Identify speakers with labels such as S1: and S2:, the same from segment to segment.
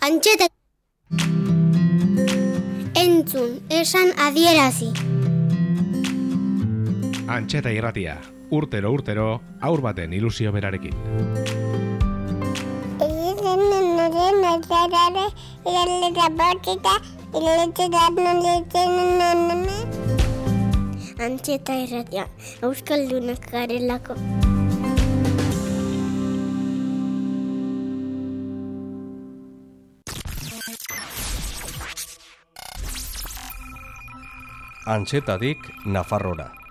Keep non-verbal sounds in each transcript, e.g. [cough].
S1: Antxeta Entzun, esan adierazi.
S2: Antxeta irratia, urtero urtero, aur baten ilusio berarekin.
S1: Antxeta irratia, euskaldunak garelako.
S3: Antxetadik Nafarrora.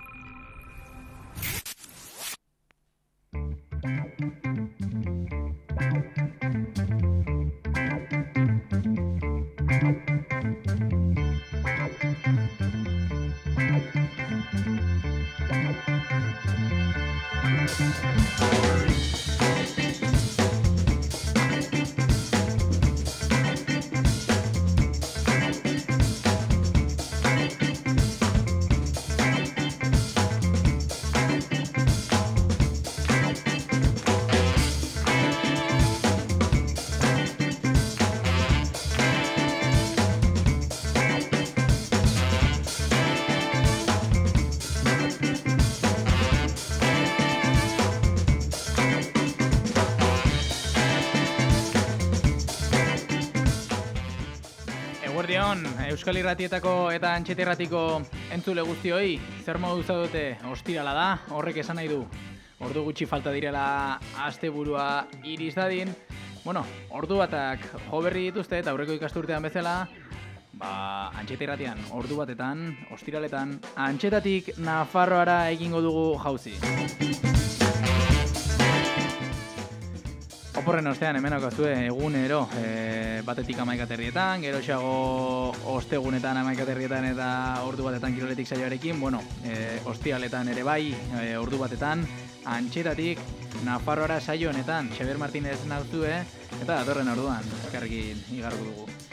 S4: Irratietako eta Antxeta Irratiko entzule guztioi, zer modu zaudete ostirala da, horrek esan nahi du. Ordu gutxi falta direla asteburua iriz dadin. Bueno, ordu batak jo berri dituzte eta aurreko ikasturtean bezala, ba, Antxeta Irratian ordu batetan, ostiraletan, Antxetatik Nafarroara egingo dugu jauzi. Oporren ostean hemen okazue egunero e, batetik amaikaterrietan, gero xago ostegunetan amaikaterrietan eta ordu batetan kiroletik saioarekin, bueno, e, ostialetan ere bai, e, ordu batetan, antxetatik Nafarroara saio honetan, Xaber Martinez nauzue, eta datorren orduan, eskarrekin igarro dugu.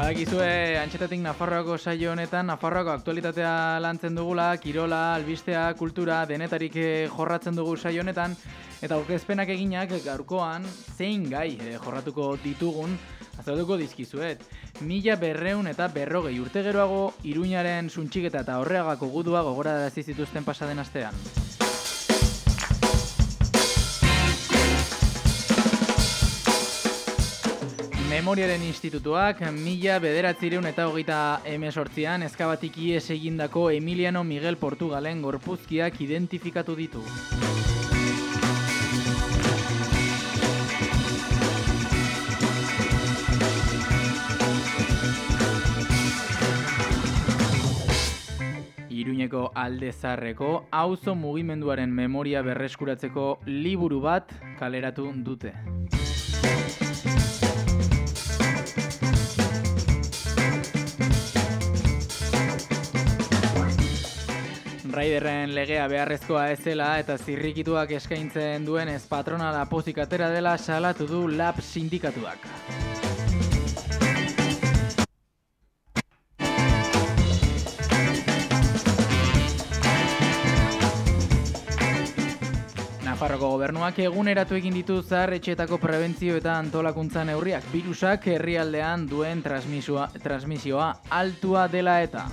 S4: Badakizue antxetatik Nafarroako saio honetan Nafarroako aktualitatea lantzen dugula, kirola, albistea, kultura, denetarik eh, jorratzen dugu saio honetan eta aurkezpenak eginak gaurkoan zein gai eh, jorratuko ditugun azalduko dizkizuet. Mila berreun eta berrogei urte geroago Iruñaren suntxiketa eta horreagako gudua gogora zituzten pasaden astean. Memoriaren Institutuak mila bederatzireun eta hogeita emesortzian eskabatik ies egindako Emiliano Miguel Portugalen gorpuzkiak identifikatu ditu. Iruñeko aldezarreko auzo mugimenduaren memoria berreskuratzeko liburu bat kaleratu dute. Raiderren legea beharrezkoa ez zela eta zirrikituak eskaintzen duen ez patronala pozik atera dela salatu du lab sindikatuak. Nafarroko gobernuak eguneratu egin ditu zaharretxeetako prebentzio eta antolakuntza neurriak virusak herrialdean duen transmisioa, transmisioa altua dela eta.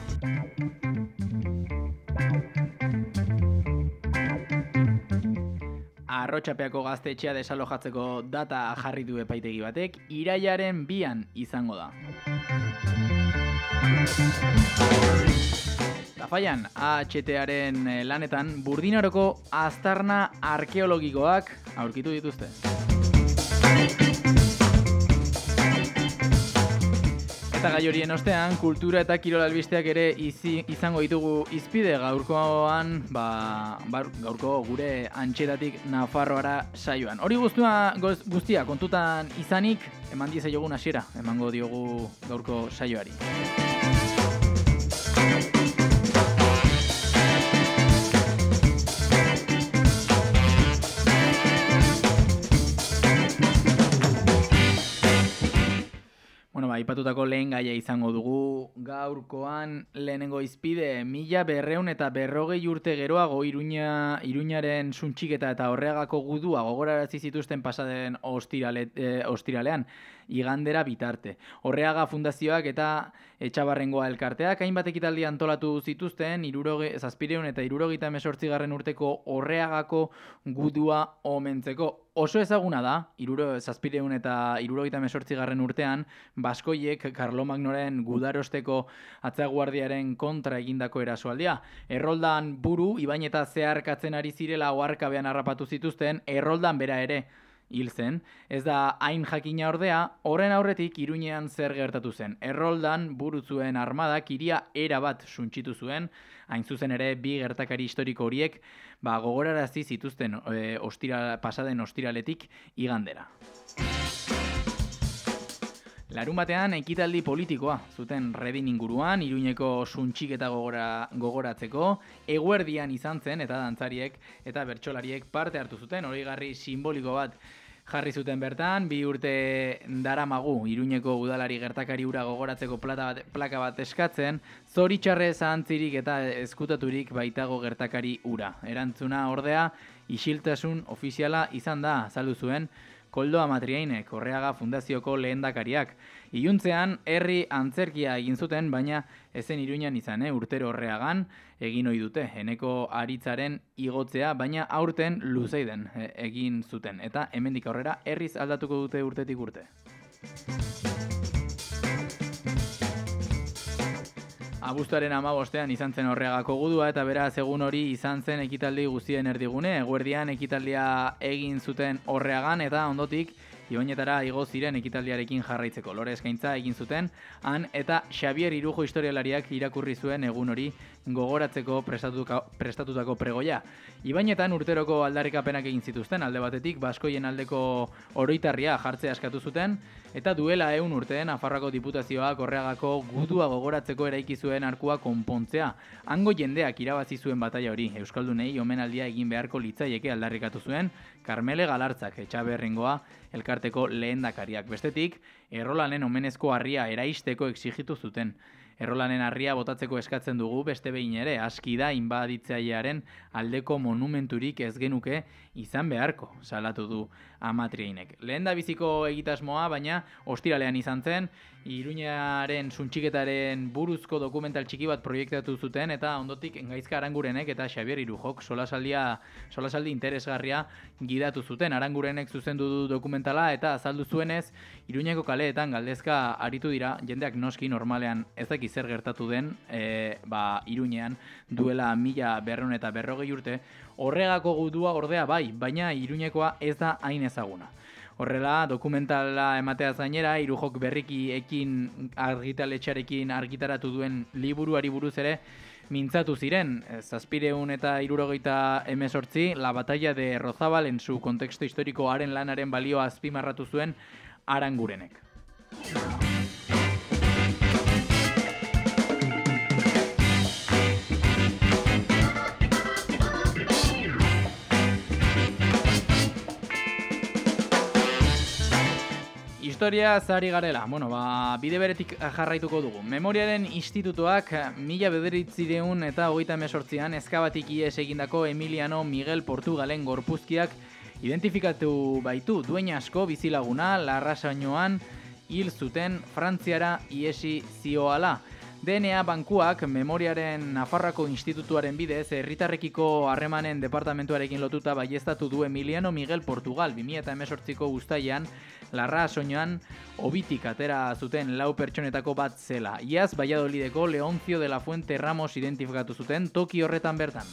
S4: Arrotxapeako gaztetxea desalojatzeko data jarri du epaitegi batek, iraiaren bian izango da. Tafaian, AHTaren eh, lanetan, burdinaroko aztarna arkeologikoak aurkitu dituzte. Eta gai horien ostean, kultura eta kirol albisteak ere izi, izango ditugu izpide gaurkoan, ba, bar, gaurko gure antxetatik Nafarroara saioan. Hori guztua, goz, guztia kontutan izanik, eman diezaiogun hasiera, emango diogu gaurko saioari. Preparatutako lehen gaia izango dugu. Gaurkoan lehenengo izpide mila berreun eta berrogei urte geroago iruña, iruñaren suntxiketa eta horregako gudua gogorarazi zituzten pasaden ostirale, e, ostiralean igandera bitarte. Horreaga fundazioak eta etxabarrengoa elkarteak hainbat ekitaldi antolatu zituzten iruroge, zazpireun eta irurogita mesortzigarren urteko horreagako gudua omentzeko oso ezaguna da, iruro, zazpireun eta irurogeita mesortzigarren urtean, Baskoiek Karlomagnoren gudarosteko atzaguardiaren kontra egindako erasoaldia. Erroldan buru, ibain eta zeharkatzen ari zirela oarkabean harrapatu zituzten, erroldan bera ere, hil zen. Ez da hain jakina ordea, horren aurretik iruñean zer gertatu zen. Erroldan burutzuen armadak iria era bat suntxitu zuen, hain zuzen ere bi gertakari historiko horiek ba, gogorarazi zituzten e, ostira, pasaden ostiraletik igandera. Larun batean ekitaldi politikoa zuten redin inguruan, iruñeko suntxiketa gogora, gogoratzeko, eguerdian izan zen eta dantzariek eta bertsolariek parte hartu zuten, hori garri simboliko bat jarri zuten bertan, bi urte daramagu iruñeko udalari gertakari ura gogoratzeko plata bat, plaka bat eskatzen, zoritxarre zahantzirik eta eskutaturik baitago gertakari ura. Erantzuna ordea, isiltasun ofiziala izan da, zalu zuen, Koldo Amatriainek, Horreaga Fundazioko lehendakariak. Iuntzean, herri antzerkia egin zuten, baina ezen iruñan izan, eh? urtero horreagan egin ohi dute. Eneko aritzaren igotzea, baina aurten luzeiden eh, egin zuten. Eta hemendik aurrera herriz aldatuko dute urtetik urte. Abuztuaren amabostean izan zen horregako gudua eta beraz egun hori izan zen ekitaldi guztien erdigune. Eguerdian ekitaldia egin zuten horreagan eta ondotik Ibainetara igo ziren ekitaldiarekin jarraitzeko lore eskaintza egin zuten, han eta Xavier Irujo historialariak irakurri zuen egun hori gogoratzeko prestatutako pregoia. Ibainetan urteroko aldarrikapenak egin zituzten alde batetik Baskoien aldeko oroitarria jartzea askatu zuten eta duela ehun urteen Afarrako diputazioak horregako gudua gogoratzeko eraiki zuen arkua konpontzea. Hango jendeak irabazi zuen bataia hori Euskaldunei omenaldia egin beharko litzaieke aldarrikatu zuen Carmele Galartzak etxaberrengoa elkarteko lehendakariak. Bestetik, errolanen omenezko harria eraisteko exigitu zuten. Errolanen harria botatzeko eskatzen dugu beste behin ere, aski da inbaditzailearen aldeko monumenturik ez genuke izan beharko, salatu du amatriainek. Lehen da biziko egitasmoa, baina ostiralean izan zen, Iruñaren suntxiketaren buruzko dokumental txiki bat proiektatu zuten eta ondotik engaizka arangurenek eta Xavier Irujok solasaldia, solasaldi interesgarria gidatu zuten. Arangurenek zuzendu du dokumentala eta azaldu zuenez Iruñeko kaleetan galdezka aritu dira jendeak noski normalean ezak zer gertatu den e, ba, Iruñean duela mila berron eta berrogei urte horregako gudua ordea bai, baina Iruñekoa ez da hain ezaguna. Horrela, dokumentala ematea zainera, irujok berriki ekin argitaletxarekin argitaratu duen liburuari buruz ere, mintzatu ziren, zazpireun eta irurogeita emezortzi, la batalla de Rozabal en su konteksto historikoaren lanaren balioa azpimarratu zuen arangurenek. Historia zari garela. Bueno, ba, bide beretik jarraituko dugu. Memoriaren institutuak mila bederitzireun eta hogeita mesortzian ezkabatik ies egindako Emiliano Miguel Portugalen gorpuzkiak identifikatu baitu duen asko bizilaguna larrasainoan hil zuten Frantziara iesi zioala. DNA bankuak memoriaren Nafarrako institutuaren bidez herritarrekiko harremanen departamentuarekin lotuta baiestatu du Emiliano Miguel Portugal 2018ko guztaian larra soñoan obitik atera zuten lau pertsonetako bat zela. Iaz, Valladolideko Leoncio de la Fuente Ramos identifikatu zuten toki horretan bertan.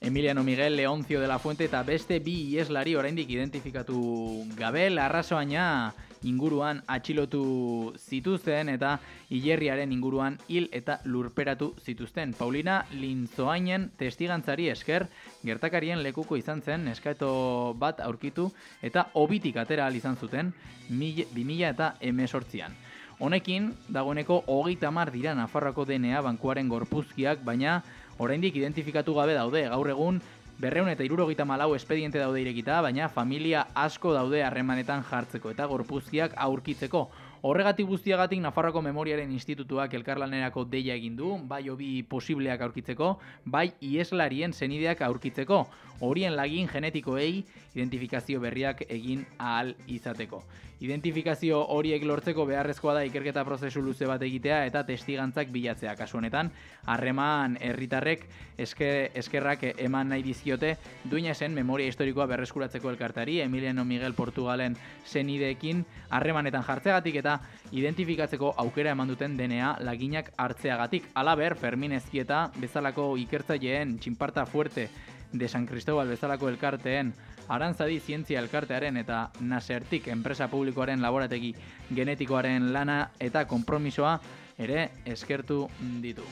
S4: Emiliano Miguel Leoncio de la Fuente eta beste bi ieslari oraindik identifikatu gabe larrasoaina inguruan atxilotu zituzten eta hilerriaren inguruan hil eta lurperatu zituzten. Paulina Lintzoainen testigantzari esker gertakarien lekuko izan zen eskaeto bat aurkitu eta obitik atera izan zuten 2000 eta emesortzian. Honekin, dagoeneko hogeita mar dira Nafarroko DNA bankuaren gorpuzkiak, baina oraindik identifikatu gabe daude gaur egun Berreun eta irurogeita malau espediente daude irekita, baina familia asko daude harremanetan jartzeko eta gorpuzkiak aurkitzeko. Horregatik guztiagatik Nafarroko Memoriaren Institutuak elkarlanerako deia egin du, bai hobi posibleak aurkitzeko, bai ieslarien zenideak aurkitzeko, horien lagin genetikoei identifikazio berriak egin ahal izateko. Identifikazio horiek lortzeko beharrezkoa da ikerketa prozesu luze bat egitea eta testigantzak bilatzea kasu honetan, harreman herritarrek eske, eskerrak eman nahi dizkiote duinesen memoria historikoa berreskuratzeko elkartari, Emiliano Miguel Portugalen zenideekin harremanetan jartzeagatik eta identifikatzeko aukera eman duten denea laginak hartzeagatik. Alaber, Fermin Ezkieta bezalako ikertzaileen txinparta fuerte de San Cristobal bezalako elkarteen Arantzadi zientzia elkartearen eta Nasertik enpresa publikoaren laborategi genetikoaren lana eta konpromisoa ere eskertu ditu.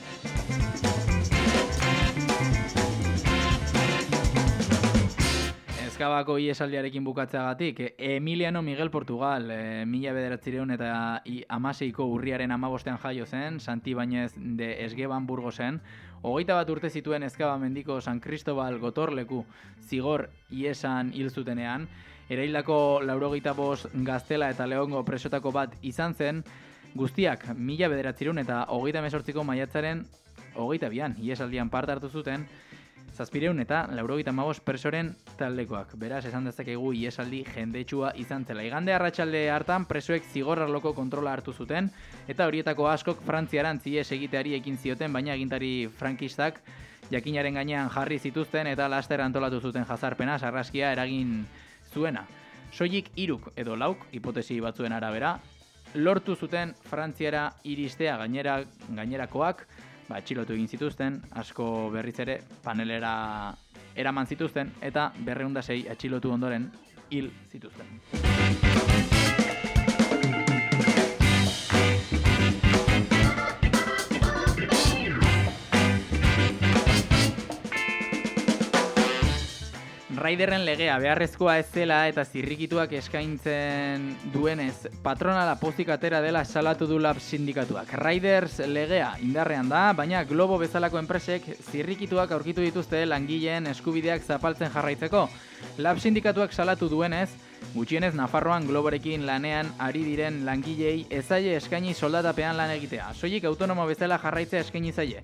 S4: Ezkabako iesaldiarekin bukatzeagatik, Emiliano Miguel Portugal, e, mila bederatzireun eta amaseiko urriaren amabostean jaio zen, Santi Bainez de Esgeban Burgosen, hogeita bat urte zituen Ezkaba mendiko San Cristobal gotorleku zigor iesan hil zutenean, eraildako laurogeita bost gaztela eta leongo presotako bat izan zen, guztiak mila bederatzireun eta hogeita mesortziko maiatzaren hogeita bian, iesaldian parte hartu zuten, Zazpireun eta laurogeita magos presoren taldekoak. Beraz, esan dezakegu iesaldi jendetsua izan zela. Igande arratsalde hartan presoek zigorrarloko kontrola hartu zuten, eta horietako askok frantziaran zie egiteari ekin zioten, baina agintari frankistak jakinaren gainean jarri zituzten eta laster antolatu zuten jazarpena sarraskia eragin zuena. Soilik iruk edo lauk, hipotesi batzuen arabera, lortu zuten frantziara iristea gainera, gainerakoak, ba, txilotu egin zituzten, asko berriz ere panelera eraman zituzten, eta berreundasei atxilotu ondoren hil zituzten. Raiderren legea beharrezkoa ez zela eta zirrikituak eskaintzen duenez patronala pozik atera dela salatu du lab sindikatuak. Raiders legea indarrean da, baina Globo bezalako enpresek zirrikituak aurkitu dituzte langileen eskubideak zapaltzen jarraitzeko. Lab sindikatuak salatu duenez, Gutxienez Nafarroan Globorekin lanean ari diren langilei ezaile eskaini soldatapean lan egitea. Soilik autonomo bezala jarraitzea eskaini zaie.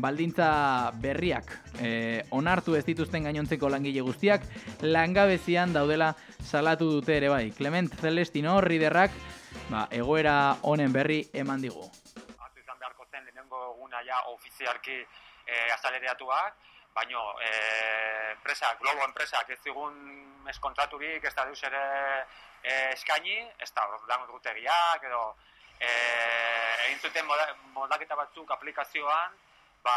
S4: Baldintza berriak e, onartu ez dituzten gainontzeko langile guztiak langabezian daudela salatu dute ere bai. Clement Celestino Riderrak ba, egoera honen berri eman digu.
S5: Hartu izan beharko zen lehenengo eguna ja ofizialki e, azalereatuak, baino e, enpresa, Globo enpresak ez zigun eskontraturik, ez da deus ere e, eskaini, ez da lan rutegiak, edo e, egin zuten moda- moldaketa batzuk aplikazioan, ba,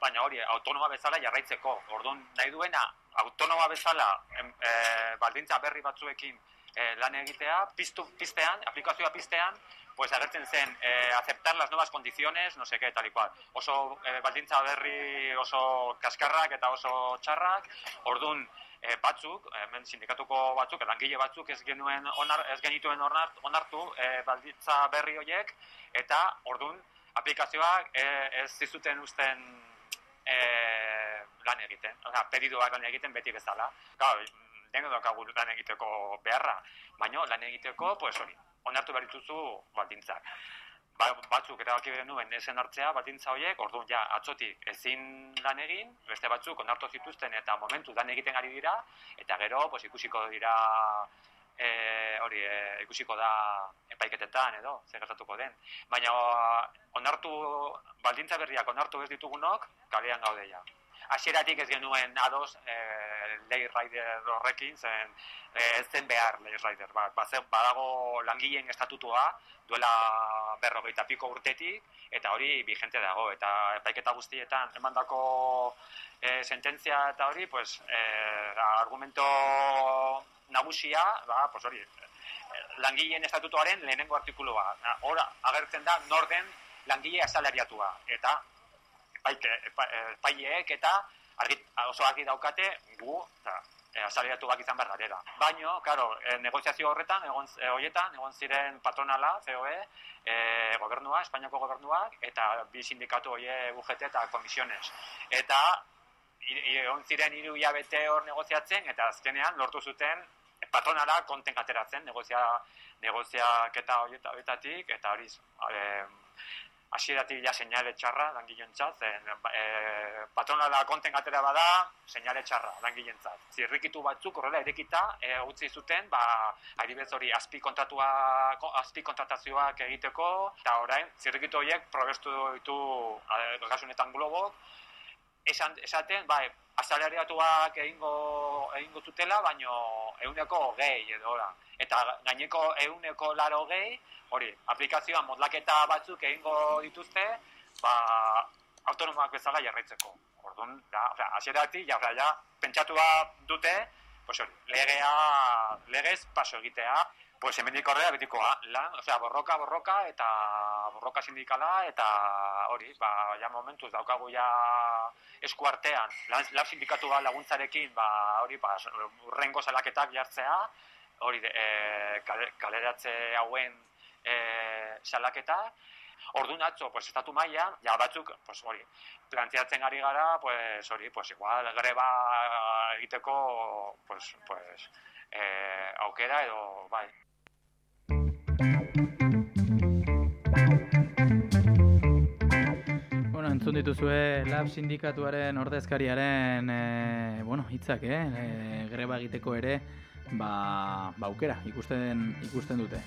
S5: baina hori, autonoma bezala jarraitzeko. Orduan, nahi duena, autonoma bezala em, e, baldintza berri batzuekin e, lan egitea, piztu, piztean, aplikazioa piztean, pues agertzen zen eh, aceptar las nuevas condiciones, no sé qué, tal y cual. Oso eh, baldintza berri oso kaskarrak eta oso txarrak, ordun eh, batzuk, hemen sindikatuko batzuk, langile batzuk ez genuen onar, ez genituen onartu, onartu eh, baldintza berri horiek, eta ordun aplikazioak eh, ez zizuten usten eh, lan egiten, osea, pedidoak lan egiten beti bezala. Claro, dengo daukagu lan egiteko beharra, baina lan egiteko, pues hori, onartu behar dituzu baldintzak. Ba, batzuk erabaki genuen esen hartzea baldintza horiek, orduan ja atzotik ezin lan egin, beste batzuk onartu zituzten eta momentu lan egiten ari dira, eta gero pues, ikusiko dira e, hori e, ikusiko da epaiketetan edo zer gertatuko den. Baina onartu baldintza berriak onartu ez ditugunok kalean gaude ja. Hasieratik ez genuen ados e, Lay Rider horrekin, zen e, ez zen behar Lay Rider. Ba, ba, zen- badago langileen estatutua duela berrogeita piko urtetik, eta hori vigente dago. Eta epaiketa guztietan emandako e, sententzia eta hori, pues, e, argumento nagusia, ba, pues hori, eh, langileen estatutuaren lehenengo artikulua. Hor agertzen da norden langile asalariatua. Eta epaike, epa, epaileek eta argi, oso argi daukate gu eta, e, asalariatuak izan behar garela. Baino, claro, e, negoziazio horretan, egon, e, horietan, egon ziren patronala, COE, e, gobernua, Espainiako gobernuak, eta bi sindikatu hoie UGT eta komisiones. Eta egon ziren hiru hilabete hor negoziatzen, eta azkenean lortu zuten patronala konten ateratzen, negozia, negoziaketa horietatik, eta hori, hasieratik ja seinale txarra langileentzat, e, patronala konten atera bada, seinale txarra langileentzat. Zirrikitu batzuk horrela erekita e, utzi zuten, ba adibez hori azpi kontratua azpi kontratazioak egiteko eta orain zirrikitu horiek probestu ditu gasunetan globok esan esaten bai asalariatuak egingo egingo zutela baino ehuneko gehi edo ora eta gaineko ehuneko laro gehi hori aplikazioa modlaketa batzuk egingo dituzte ba autonomoak bezala jarraitzeko. Orduan da o sea hasieratik ja ja pentsatua dute pues hori legea legez paso egitea Pues hemendik horrela betikoa, lan, o sea, borroka, borroka, eta borroka sindikala, eta hori, ba, ja momentuz daukagu ja eskuartean, lan, lan sindikatu ba laguntzarekin, ba, hori, ba, urrengo salaketak jartzea, hori, e, kaleratze hauen e, salaketa, Ordu atzo, pues, estatu maila, ja batzuk, pues, hori, planteatzen ari gara, pues, hori, pues, igual, greba egiteko, pues, pues, eh, aukera edo, bai.
S4: Dituzue Lab sindikatuaren ordezkariaren e, bueno, hitzak, eh? E, greba egiteko ere ba, ba aukera ikusten ikusten dute.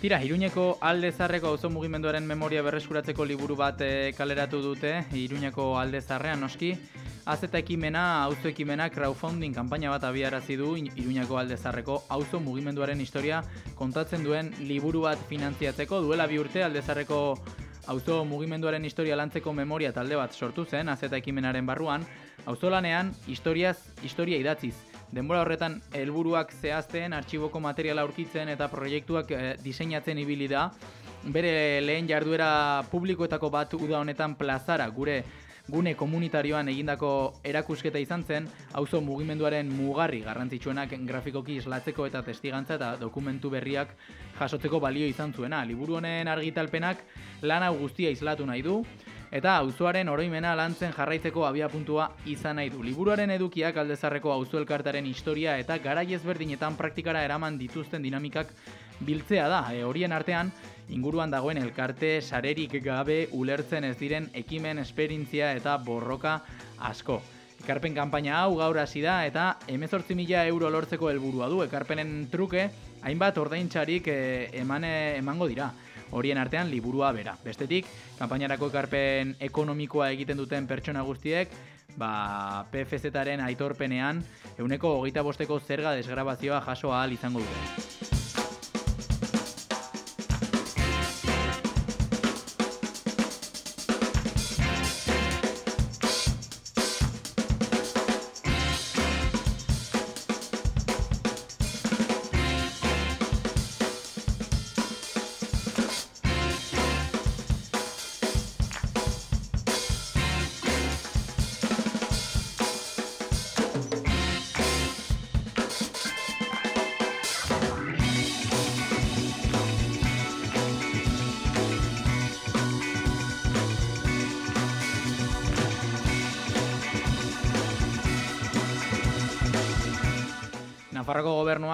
S4: Tira, Iruñeko alde zarreko auzo mugimenduaren memoria berreskuratzeko liburu bat e, kaleratu dute, Iruñeko alde zarrean noski, Azeta ekimena, auzo ekimena crowdfunding kanpaina bat abiarazi du Iruñako aldezarreko auzo mugimenduaren historia kontatzen duen liburu bat finantziatzeko duela bi urte aldezarreko auzo mugimenduaren historia lantzeko memoria talde bat sortu zen azeta ekimenaren barruan, auzolanean historiaz historia idatziz. Denbora horretan helburuak zehazten, artxiboko materiala aurkitzen eta proiektuak e, diseinatzen ibili da. Bere lehen jarduera publikoetako bat uda honetan plazara gure gune komunitarioan egindako erakusketa izan zen, auzo mugimenduaren mugarri garrantzitsuenak grafikoki islatzeko eta testigantza eta dokumentu berriak jasotzeko balio izan zuena. Liburu honen argitalpenak lan hau guztia islatu nahi du, eta auzoaren oroimena lantzen jarraitzeko abiapuntua izan nahi du. Liburuaren edukiak aldezarreko auzo elkartaren historia eta garai ezberdinetan praktikara eraman dituzten dinamikak biltzea da. E, horien artean, inguruan dagoen elkarte sarerik gabe ulertzen ez diren ekimen esperintzia eta borroka asko. Ekarpen kanpaina hau gaur hasi da eta 18.000 euro lortzeko helburua du. Ekarpenen truke hainbat ordaintzarik e, emane emango dira. Horien artean liburua bera. Bestetik, kanpainarako ekarpen ekonomikoa egiten duten pertsona guztiek, ba, PFZ-aren aitorpenean, euneko hogeita bosteko zerga desgrabazioa jaso ahal izango dute.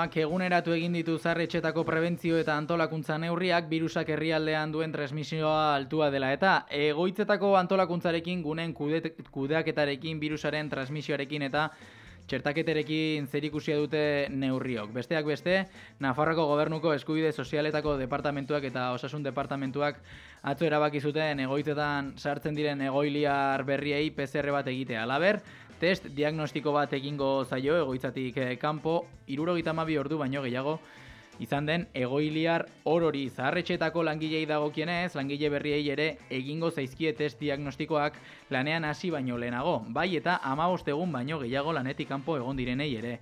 S4: Gobernuak eguneratu egin ditu zarretxetako prebentzio eta antolakuntza neurriak virusak herrialdean duen transmisioa altua dela eta egoitzetako antolakuntzarekin gunen kudeaketarekin virusaren transmisioarekin eta txertaketerekin zerikusia dute neurriok. Besteak beste, Nafarroko gobernuko eskubide sozialetako departamentuak eta osasun departamentuak atzo erabaki zuten egoitzetan sartzen diren egoiliar berriei PCR bat egitea. Alaber, test diagnostiko bat egingo zaio egoitzatik eh, kanpo, irurogeita mabi ordu baino gehiago, izan den egoiliar orori zaharretxetako langilei dagokienez, langile berriei ere egingo zaizkie test diagnostikoak lanean hasi baino lehenago, bai eta ama egun baino gehiago lanetik kanpo egon direnei ere.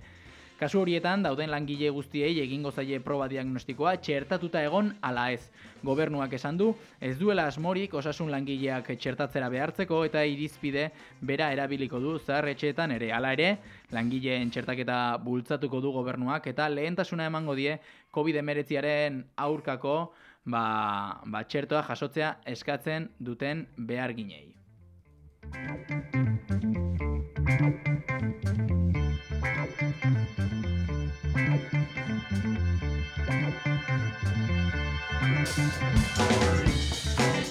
S4: Kasu horietan dauden langile guztiei egingo zaie proba diagnostikoa txertatuta egon ala ez. Gobernuak esan du, ez duela asmorik osasun langileak txertatzera behartzeko eta irizpide bera erabiliko du zaharretxeetan ere. Hala ere, langileen txertaketa bultzatuko du gobernuak eta lehentasuna emango die COVID-19 aurkako ba, ba, txertoa jasotzea eskatzen duten behar かわいい。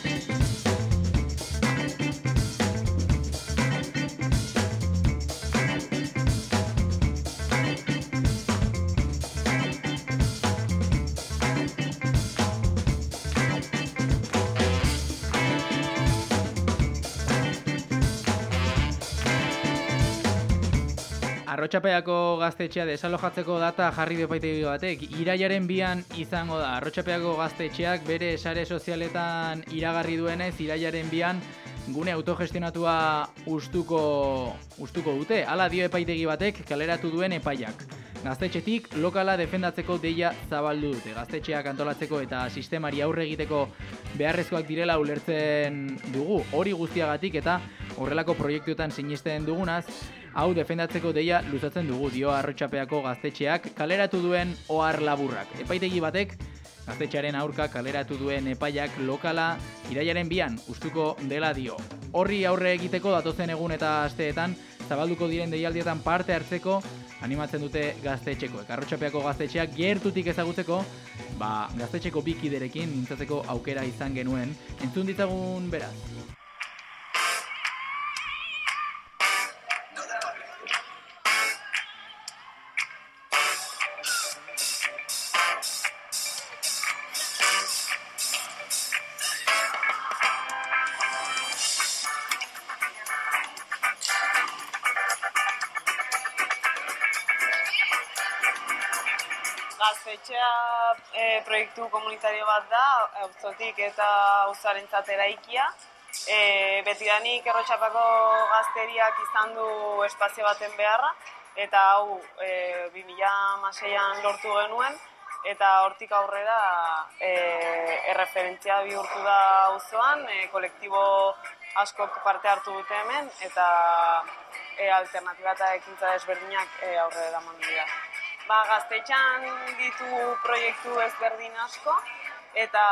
S4: Arrotxapeako gaztetxea desalojatzeko data jarri depaitegi batek. Iraiaren bian izango da. Arrotxapeako gaztetxeak bere sare sozialetan iragarri duenez, iraiaren bian gune autogestionatua ustuko, ustuko dute. Hala dio epaitegi batek kaleratu duen epaiak. Gaztetxetik lokala defendatzeko deia zabaldu dute. Gaztetxeak antolatzeko eta sistemari aurre egiteko beharrezkoak direla ulertzen dugu. Hori guztiagatik eta horrelako proiektuetan sinisten dugunaz, hau defendatzeko deia luzatzen dugu dio arrotxapeako gaztetxeak kaleratu duen ohar laburrak. Epaitegi batek, gaztetxearen aurka kaleratu duen epaiak lokala iraiaren bian ustuko dela dio. Horri aurre egiteko datozen egun eta asteetan zabalduko diren deialdietan parte hartzeko animatzen dute gaztetxeko. Arrotxapeako gaztetxeak gertutik ezagutzeko, ba, gaztetxeko bikiderekin mintzatzeko aukera izan genuen. Entzun ditzagun beraz.
S6: Proiektu komunitario bat da, auzotik eta auzarentzat eraikia. E, betidanik errotxapako gazteriak izan du espazio baten beharra, eta hau e, 2006an lortu genuen, eta hortik aurrera e, erreferentzia bihurtu da auzoan, e, kolektibo askok parte hartu dute hemen, eta e, alternatiba eta ekintza desberdinak e, aurrera eraman dira ba, gaztetxan ditu proiektu ezberdin asko, eta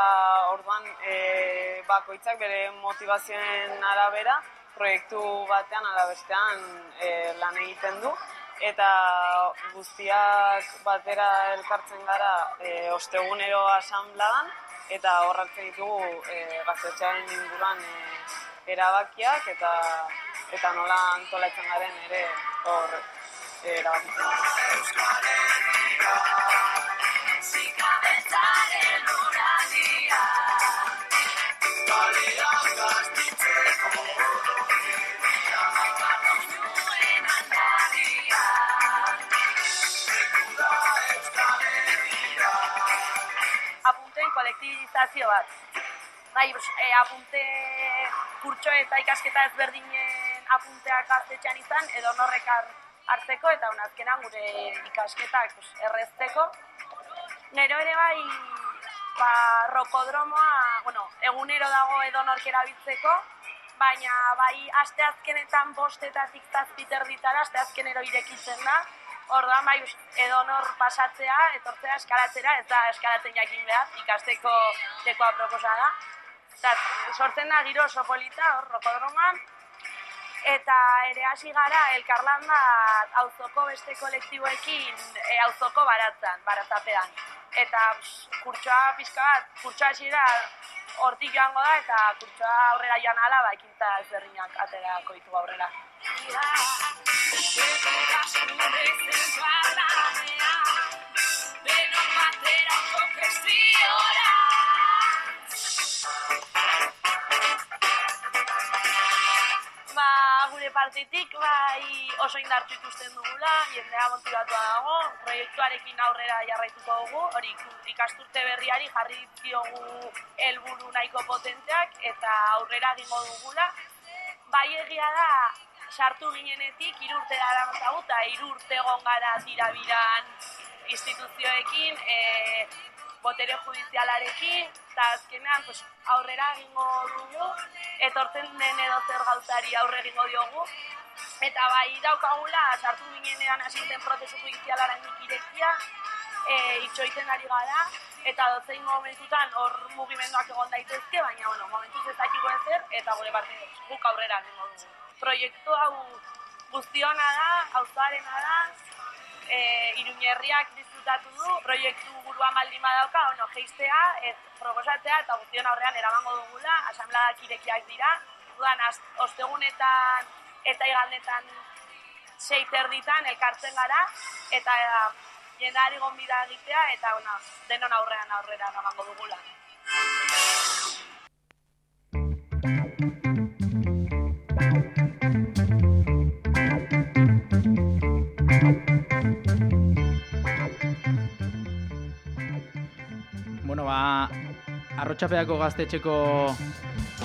S6: orduan e, bakoitzak bere motivazioen arabera proiektu batean alabestean e, lan egiten du. Eta guztiak batera elkartzen gara e, ostegunero asambladan eta horratzen ditugu e, gaztetxearen inguruan e, erabakiak eta eta nola antolatzen garen ere hor erabakitzen.
S7: Apunteen kolektibizazio bat. Bai, e, apunte kurtso eta ikasketa ezberdinen apunteak gaztetxean izan, edo norrekar hartzeko eta azkenan gure ikasketak pues, errezteko. Nero ere bai, ba, rokodromoa, bueno, egunero dago edo erabiltzeko, baina bai aste azkenetan bostetatik zazpiter ditara, aste azkenero irekitzen da, Orduan bai edo nor pasatzea, etortzea eskalatzera, ez da eskalatzen jakin behar, ikasteko tekoa proposa da. Eta sortzen da giro oso polita, hor, rokodroman, eta ere hasi gara elkarlan bat auzoko beste kolektiboekin e, auzoko baratzan, baratzapean. Eta kurtsoa pixka bat, kurtsoa hasi da hortik joango da eta kurtsoa aurrera joan ala ba ekintza ezberdinak aterako ditu aurrera. Ba, partetik bai oso indartu ikusten dugula, jendea motivatua dago, proiektuarekin aurrera jarraituko dugu, hori ikasturte berriari jarri diogu helburu nahiko potenteak eta aurrera egingo dugula. Bai egia da, sartu ginenetik irurte dara matzagu eta irurte egon gara tirabiran instituzioekin, e, botere judizialarekin, eta azkenean pues, aurrera egingo dugu, etortzen den edo zer gauzari aurre egingo diogu, eta bai daukagula, sartu ginenean hasiten prozesu judizialaren ikirekia, e, itxoiten ari gara, eta dozein momentutan hor mugimenduak egon daitezke, baina bueno, momentuz ez dakiko ezer, eta gure parte guk aurrera egingo dugu. Proiektu hau guztiona da, auzoarena da, e, iruñerriak disfrutatu du, proiektu buruan baldin badauka, ono, geistea, ez, proposatzea eta guztion aurrean eramango dugula, asamladak irekiak dira, dudan, ostegunetan eta igalnetan sei terditan elkartzen gara, eta jendari gonbida egitea, eta ona, denon aurrean aurrera eramango dugula.
S4: Arrotxapeako gaztetxeko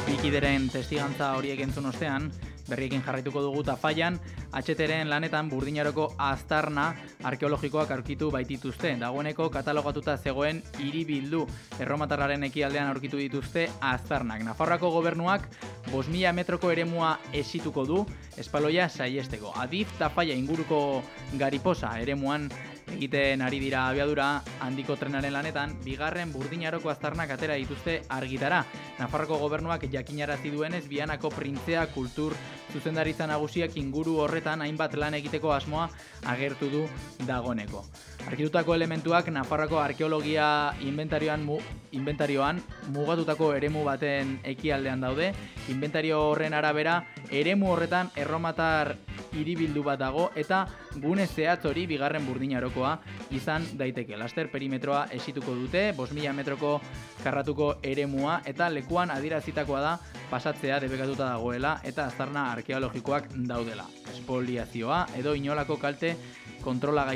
S4: bikideren testigantza horiek entzun ostean, berriekin jarraituko dugu tafaian, HTren lanetan burdinaroko aztarna arkeologikoak aurkitu baitituzte. Dagoeneko katalogatuta zegoen hiribildu erromatarraren ekialdean aurkitu dituzte aztarnak. Nafarroako gobernuak 5.000 metroko eremua esituko du espaloia saiesteko. Adif tafaia inguruko gariposa eremuan egiten ari dira abiadura handiko trenaren lanetan, bigarren burdinaroko aztarnak atera dituzte argitara. Nafarroko gobernuak jakinarazi duenez, bianako printzea kultur zuzendaritza nagusiak inguru horretan hainbat lan egiteko asmoa agertu du dagoneko. Arkitutako elementuak Nafarroko arkeologia inventarioan, mu, inventarioan mugatutako eremu baten ekialdean daude. Inventario horren arabera, eremu horretan erromatar hiribildu bat dago eta gune zehatz hori bigarren burdinarokoa izan daiteke. Laster perimetroa esituko dute, 5.000 metroko karratuko eremua eta lekuan adirazitakoa da pasatzea debekatuta dagoela eta aztarna arkeologikoak daudela. Espoliazioa edo inolako kalte kontrola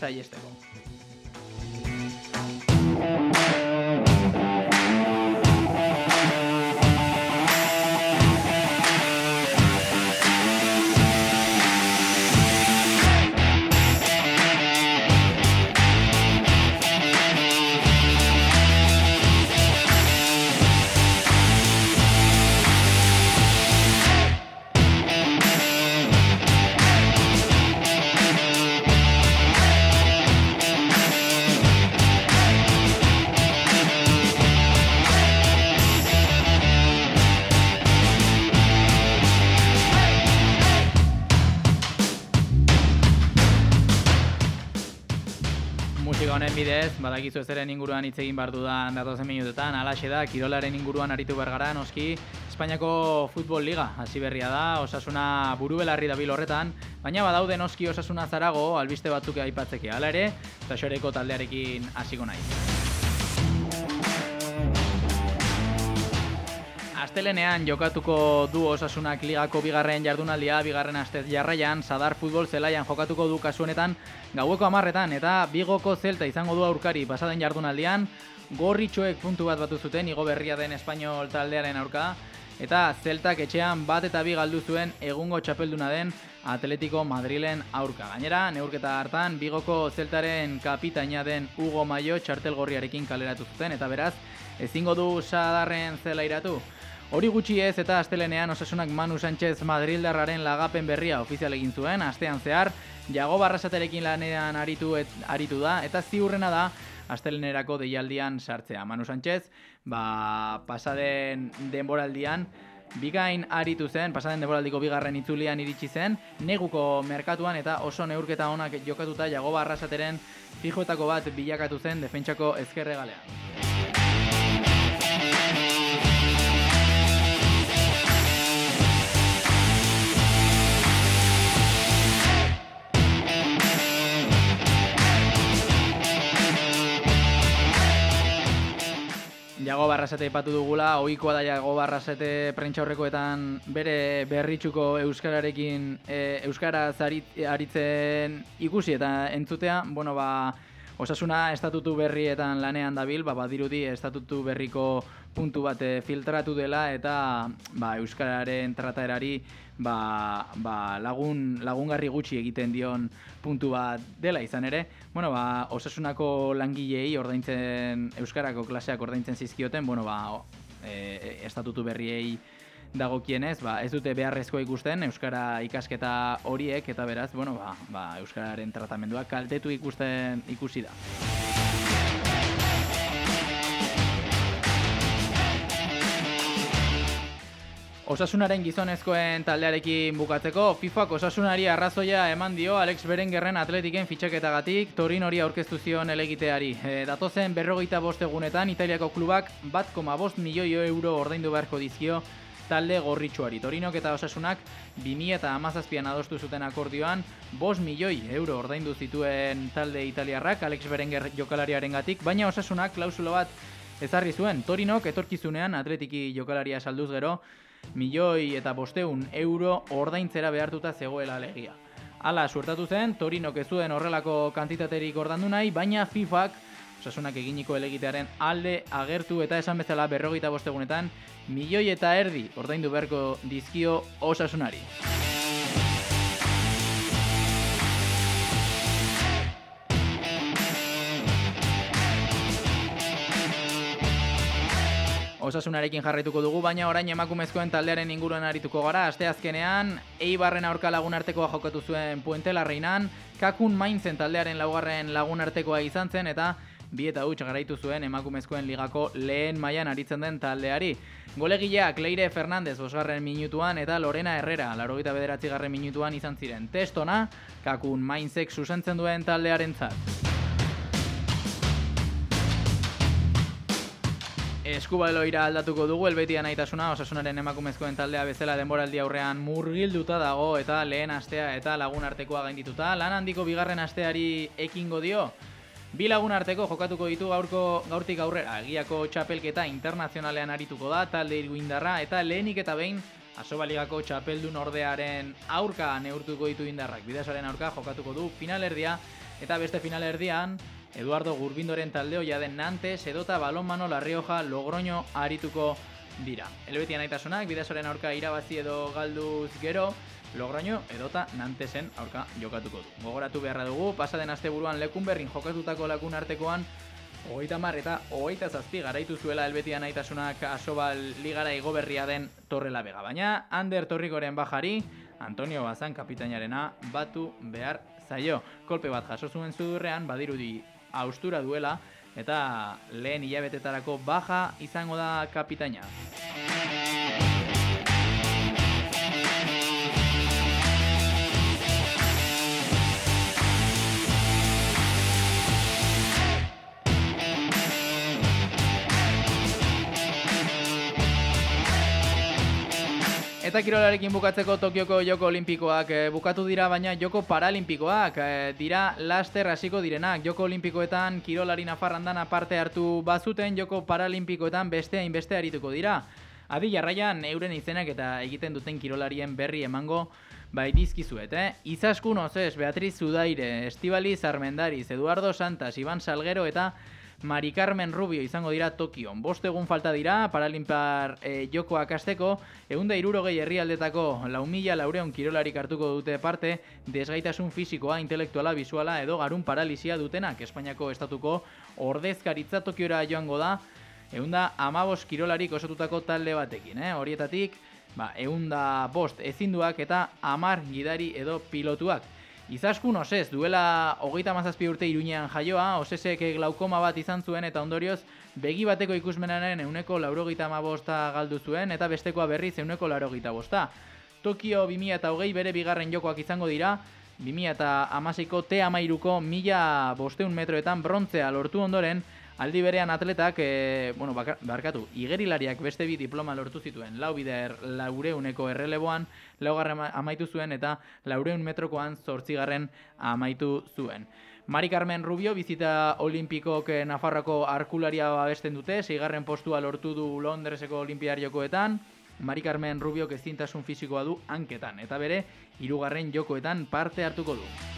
S4: Sayesteco. Badakizu ezeren inguruan hitz egin behar dudan datozen minutetan, alaxe da, kirolaren inguruan aritu bergara, noski, Espainiako Futbol Liga, hasi berria da, osasuna buru belarri dabil horretan, baina badaude noski osasuna zarago, albiste batzuk aipatzeke, ala ere, eta taldearekin hasiko nahi. Astelenean jokatuko du osasunak ligako bigarren jardunaldia, bigarren astez jarraian, sadar futbol zelaian jokatuko du kasu honetan gaueko amarretan, eta bigoko zelta izango du aurkari pasaden jardunaldian, gorritxoek puntu bat batu zuten, igo berria den espainol taldearen aurka, eta zeltak etxean bat eta bi galdu zuen egungo txapelduna den Atletico Madrilen aurka. Gainera, neurketa hartan, bigoko zeltaren kapitaina den Hugo Maio txartel gorriarekin kaleratu zuten, eta beraz, ezingo du sadarren zela iratu. Hori gutxi ez eta astelenean osasunak Manu Sánchez Madrildarraren lagapen berria ofizial egin zuen, astean zehar, jago barrasaterekin lanean aritu, et, aritu da, eta ziurrena da, astelenerako deialdian sartzea. Manu Sánchez, ba, pasaden denboraldian, Bigain aritu zen, pasaden denboraldiko bigarren itzulian iritsi zen, neguko merkatuan eta oso neurketa onak jokatuta jago barrasateren fijoetako bat bilakatu zen defentsako ezkerre Jago Barrasete ipatu dugula, ohikoa da Jago Barrasete prentxaurrekoetan bere berritxuko euskararekin e, euskara aritzen ikusi eta entzutea, bueno ba, osasuna estatutu berrietan lanean dabil, ba, badirudi estatutu berriko puntu bat filtratu dela eta ba, euskararen trataerari ba, ba, lagun, lagungarri gutxi egiten dion puntu bat dela izan ere. Bueno, ba, osasunako langilei ordaintzen, euskarako klaseak ordaintzen zizkioten, bueno, ba, e, estatutu berriei dagokienez, ba, ez dute beharrezko ikusten euskara ikasketa horiek eta beraz, bueno, ba, ba, euskararen tratamendua kaltetu ikusten ikusi da. Osasunaren gizonezkoen taldearekin bukatzeko, FIFAk osasunari arrazoia eman dio Alex Berengerren atletiken fitxaketagatik Torin hori aurkeztu zion elegiteari. E, datozen berrogeita bost egunetan Italiako klubak bat koma bost milioi euro ordaindu beharko dizkio talde gorritxuari. Torinok eta osasunak 2000 eta amazazpian adostu zuten akordioan, bost milioi euro ordaindu zituen talde italiarrak Alex Berenger jokalariaren gatik, baina osasunak klausulo bat ezarri zuen. Torinok etorkizunean atletiki jokalaria salduz gero, milioi eta bosteun euro ordaintzera behartuta zegoela alegia. Hala, suertatu zen, Torinok ez zuen horrelako kantitaterik ordandu nahi, baina FIFAk, osasunak eginiko elegitearen alde agertu eta esan bezala berrogeita bostegunetan, milioi eta erdi ordaindu beharko dizkio osasunari. Osasunarekin jarraituko dugu, baina orain emakumezkoen taldearen inguruan arituko gara. Aste azkenean, Eibarren aurka lagun artekoa jokatu zuen Puente Larreinan, Kakun Mainzen taldearen laugarren lagun artekoa izan zen, eta bi eta huts garaitu zuen emakumezkoen ligako lehen mailan aritzen den taldeari. Golegileak Leire Fernandez bosgarren minutuan eta Lorena Herrera larogeita bederatzi garren minutuan izan ziren. Testona, Kakun Mainzek susentzen duen taldearen zat. Eskubaloira aldatuko dugu elbetia nahitasuna osasunaren emakumezkoen taldea bezala denboraldi aurrean murgilduta dago eta lehen astea eta lagun artekoa gaindituta. Lan handiko bigarren asteari ekingo dio. Bi lagun arteko jokatuko ditu gaurko gaurtik aurrera. Egiako txapelketa internazionalean arituko da talde indarra eta lehenik eta behin Asobaligako txapeldun ordearen aurka neurtuko ditu indarrak. Bidasaren aurka jokatuko du finalerdia eta beste finalerdian Eduardo Gurbindoren taldeo den Nantes, edota balonmano La Rioja, Logroño arituko dira. Elbetia naitasunak, bidazoren aurka irabazi edo galduz gero, Logroño edota Nantesen aurka jokatuko du. Gogoratu beharra dugu, pasaden asteburuan lekun berrin jokatutako lakun artekoan, Ogeita mar eta ogeita zazpi garaitu zuela elbetia naitasunak asobal ligara igoberria den torrela bega. Baina, Ander Torrikoren bajari, Antonio Bazan kapitainarena batu behar zaio. Kolpe bat jaso zuen zudurrean, badirudi austura duela eta lehen hilabetetarako baja izango da kapitaina. Eta kirolarekin bukatzeko Tokioko Joko Olimpikoak e, bukatu dira, baina Joko Paralimpikoak e, dira laster hasiko direnak. Joko Olimpikoetan kirolari nafarrandan parte hartu bazuten, Joko Paralimpikoetan beste hainbeste arituko dira. Adi jarraian euren izenak eta egiten duten kirolarien berri emango bai dizkizuet, eh? Izaskun ozez, Beatriz Zudaire, Estibaliz Armendariz, Eduardo Santas, Iban Salgero eta Mari Carmen Rubio izango dira Tokion. Bost egun falta dira, paralimpar e, jokoak azteko, egun da irurogei herrialdetako lau mila laureon kirolarik hartuko dute parte, desgaitasun fisikoa, intelektuala, bizuala edo garun paralizia dutenak Espainiako estatuko ordezkaritza Tokiora joango da, egun da amabos kirolarik osatutako talde batekin, eh? horietatik, ba, egun da bost ezinduak eta amar gidari edo pilotuak. Izaskun osez, duela hogeita mazazpi urte iruñean jaioa, osesek glaukoma bat izan zuen eta ondorioz begi bateko ikusmenaren euneko laurogeita amabosta galdu zuen eta bestekoa berriz euneko laurogeita bosta. Tokio 2000 eta hogei bere bigarren jokoak izango dira, 2000 eta amaseiko T amairuko mila bosteun metroetan brontzea lortu ondoren, Aldi berean atletak, e, bueno, barkatu, igerilariak beste bi diploma lortu zituen, lau bider laureuneko erreleboan, laugarren amaitu zuen eta laureun metrokoan zortzigarren amaitu zuen. Mari Carmen Rubio, bizita olimpikok eh, Nafarroko arkularia babesten dute, zeigarren postua lortu du Londreseko olimpiar jokoetan, Mari Carmen Rubio ezintasun fisikoa du hanketan, eta bere, hirugarren jokoetan parte hartuko du.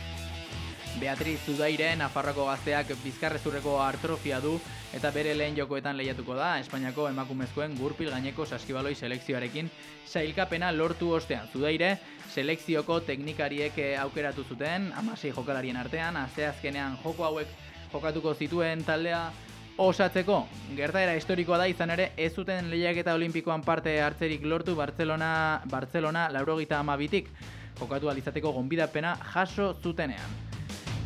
S4: Beatriz Zudaire, Nafarroko gazteak bizkarrezurreko artrofia du eta bere lehen jokoetan lehiatuko da Espainiako emakumezkoen gurpil gaineko saskibaloi selekzioarekin sailkapena lortu ostean. Zudaire, selekzioko teknikariek aukeratu zuten, amasei jokalarien artean, asteazkenean joko hauek jokatuko zituen taldea osatzeko. Gertaera historikoa da izan ere ez zuten lehiaketa olimpikoan parte hartzerik lortu Barcelona, Barcelona laurogita amabitik. Jokatu alizateko gonbidapena jaso zutenean.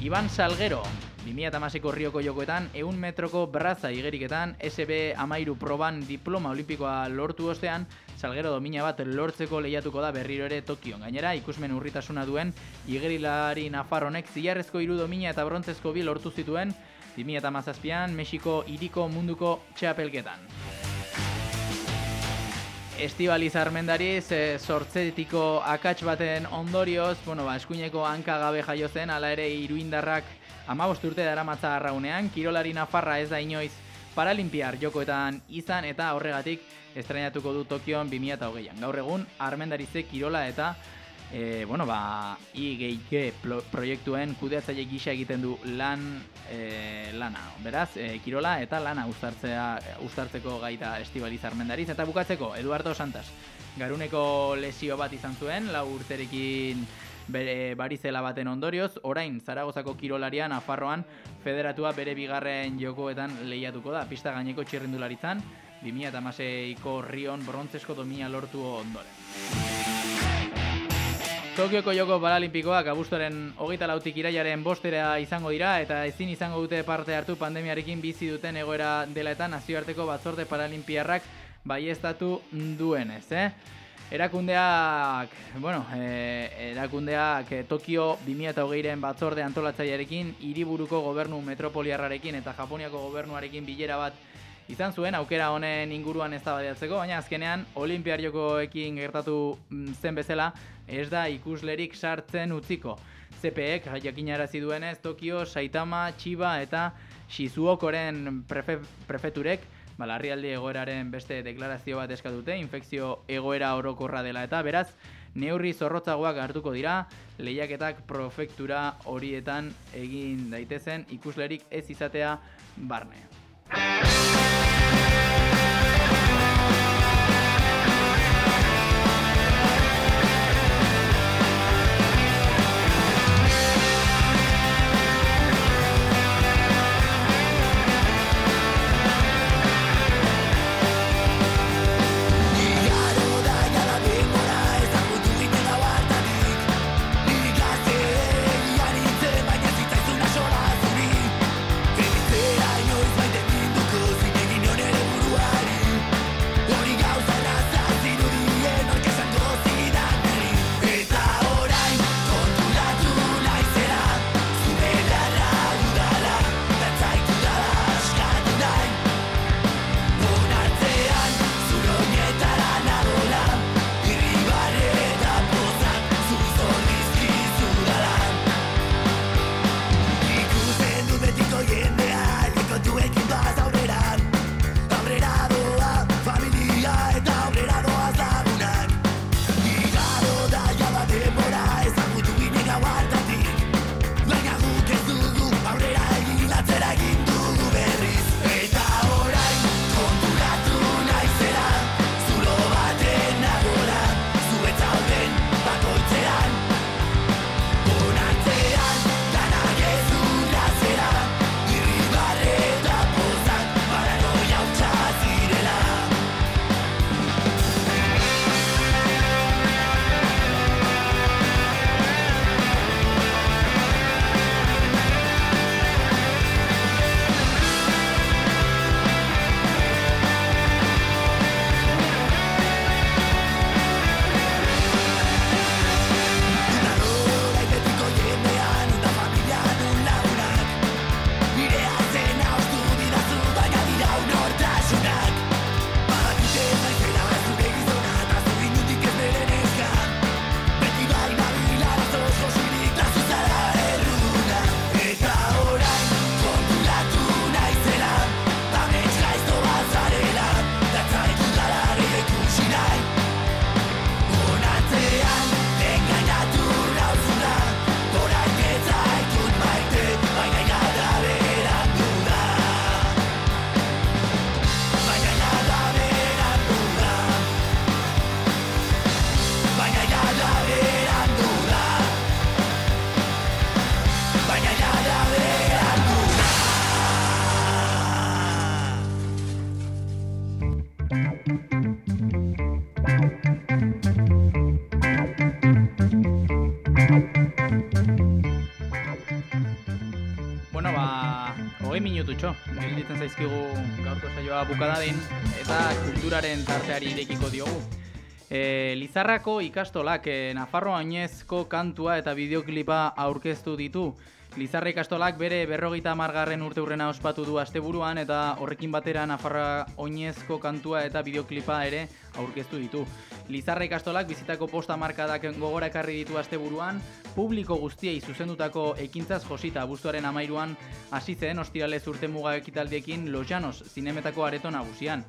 S4: Iban Salgero, 2008ko rioko jokoetan, eun metroko braza igeriketan, SB amairu proban diploma olimpikoa lortu ostean, salgero domina bat lortzeko lehiatuko da berriro ere Tokion. Gainera, ikusmen urritasuna duen igerilari Nafarronek zilarrezko hiru domina eta brontzezko bi lortu zituen 2017an Mexiko hiriko munduko txapelketan. Estibaliz Armendariz, e, sortzetiko akats baten ondorioz, bueno, ba, eskuineko hanka gabe jaio zen, ala ere iruindarrak amabost urte dara matza arraunean, kirolari nafarra ez da inoiz paralimpiar jokoetan izan eta horregatik estrenatuko du Tokion 2008an. Gaur egun, Armendarize kirola eta e, bueno, ba, IGIG proiektuen kudeatzaile gisa egiten du lan e, lana. Beraz, e, kirola eta lana uztartzea uztartzeko gaita Estibaliz Armendariz eta bukatzeko Eduardo Santas. Garuneko lesio bat izan zuen, lau urterekin bere barizela baten ondorioz, orain Zaragozako kirolarian Nafarroan federatua bere bigarren jokoetan lehiatuko da. Pista gaineko txirrindularitzan, 2006ko Rion brontzesko domina lortu ondoren. Tokioko joko paralimpikoak abuztoren hogeita lautik iraiaren bostera izango dira eta ezin izango dute parte hartu pandemiarekin bizi duten egoera dela eta nazioarteko batzorde paralimpiarrak baiestatu duenez, eh? Erakundeak, bueno, e, erakundeak e, Tokio 2008ren batzorde antolatzailearekin, hiriburuko gobernu metropoliarrarekin eta Japoniako gobernuarekin bilera bat izan zuen aukera honen inguruan ez baina azkenean Olimpiar jokoekin gertatu mm, zen bezala ez da ikuslerik sartzen utziko. CPek jakinarazi duenez Tokio, Saitama, Chiba eta Shizuokoren prefe, prefeturek balarrialdi egoeraren beste deklarazio bat eskatute, infekzio egoera orokorra dela eta beraz, neurri zorrotzagoak hartuko dira, lehiaketak prefektura horietan egin daitezen ikuslerik ez izatea barne. Zaizkigu gaurko saioa bukadadin eta kulturaren tarteari irekiko diogu. E, Lizarrako ikastolak e, Nafarro Oinezko kantua eta bideoklipa aurkeztu ditu. Lizarra ikastolak bere berrogeita margarren urte urrena ospatu du asteburuan eta horrekin batera Nafarra Oinezko kantua eta bideoklipa ere aurkeztu ditu. Lizarra ikastolak bizitako posta markadak gogora ekarri ditu asteburuan, publiko guztiei zuzendutako ekintzaz josita abuztuaren amairuan hasi zen ostiralez urte muga ekitaldiekin Los zinemetako areto nagusian.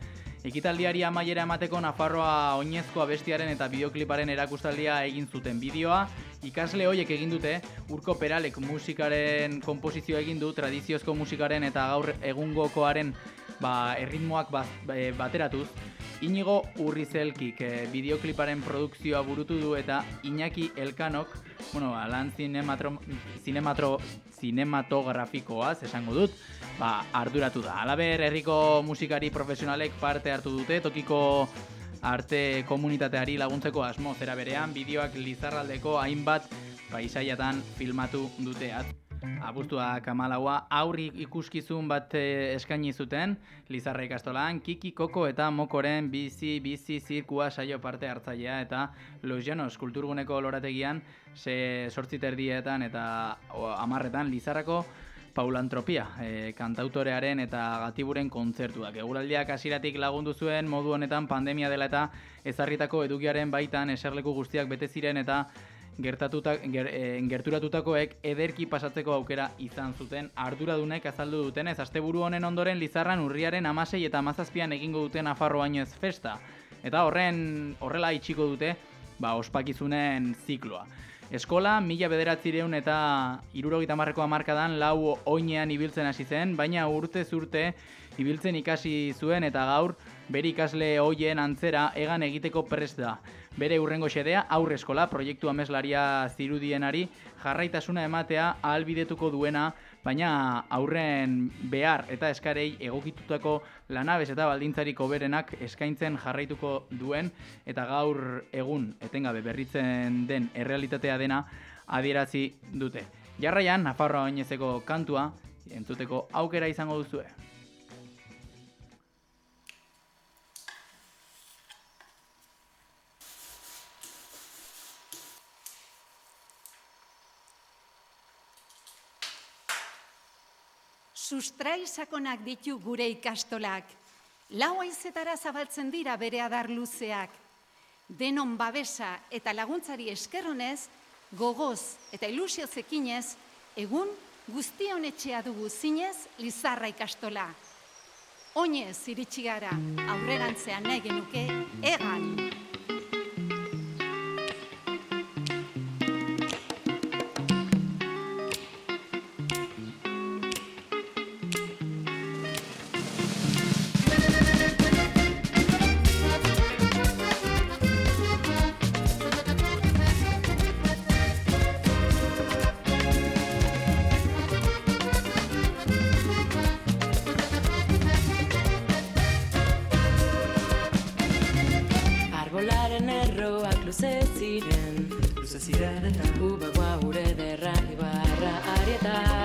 S4: Ekitaldiari amaiera emateko Nafarroa oinezko abestiaren eta bideokliparen erakustaldia egin zuten bideoa, ikasle hoiek egin dute, Urko Peralek musikaren konposizio egin du, tradiziozko musikaren eta gaur egungokoaren ba, erritmoak ba, e, bateratuz, Inigo Urrizelkik e, bideokliparen produkzioa burutu du eta Iñaki Elkanok, bueno, alan zinematro, zinematro, zinematografikoaz esango dut, ba, arduratu da. Alaber, herriko musikari profesionalek parte hartu dute, tokiko arte komunitateari laguntzeko asmo zera berean, bideoak lizarraldeko hainbat paisaiatan filmatu dute. Abuztua kamalaua aurri ikuskizun bat eh, eskaini zuten Lizarra ikastolan, Kiki, Koko eta Mokoren bizi bizi zirkua saio parte hartzailea eta Los Llanos kulturguneko lorategian se sortzi terdietan eta amarretan Lizarrako Paulantropia, e, kantautorearen eta gatiburen kontzertuak. Eguraldiak hasiratik lagundu zuen modu honetan pandemia dela eta ezarritako edukiaren baitan eserleku guztiak bete ziren eta gertatuta, ger, e, gerturatutakoek ederki pasatzeko aukera izan zuten arduradunek azaldu duten ez asteburu honen ondoren Lizarran urriaren amasei eta amazazpian egingo duten afarro baino ez festa. Eta horren horrela itxiko dute ba, ospakizunen zikloa. Eskola, mila bederatzireun eta irurogita marreko amarkadan lau oinean ibiltzen hasi zen, baina urte zurte ibiltzen ikasi zuen eta gaur bere ikasle hoien antzera egan egiteko prest da. Bere urrengo xedea aurre eskola proiektu ameslaria zirudienari jarraitasuna ematea ahalbidetuko duena, baina aurren behar eta eskarei egokitutako lanabez eta baldintzariko berenak eskaintzen jarraituko duen eta gaur egun etengabe berritzen den errealitatea dena adierazi dute. Jarraian, Nafarroa oinezeko kantua, entzuteko aukera izango duzue.
S8: Sustrai sakonak ditu gure ikastolak. Lau aizetara zabaltzen dira bere adar luzeak. Denon babesa eta laguntzari eskerronez, gogoz eta ilusio zekinez, egun guztion etxea dugu zinez Lizarra ikastola. Oinez iritsi gara aurrerantzean nahi genuke egan.
S9: Dator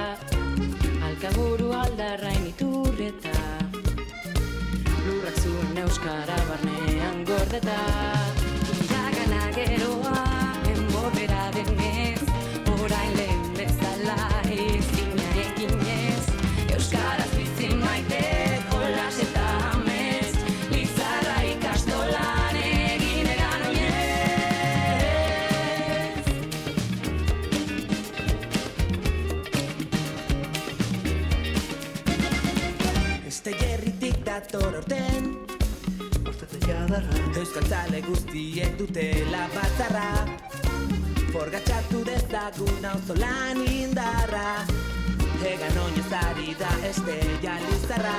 S9: Euskal tale guztiek dutela batzarra. Forgatxatu dezagun hau lan indarra. Egan oinezari da estella lizarra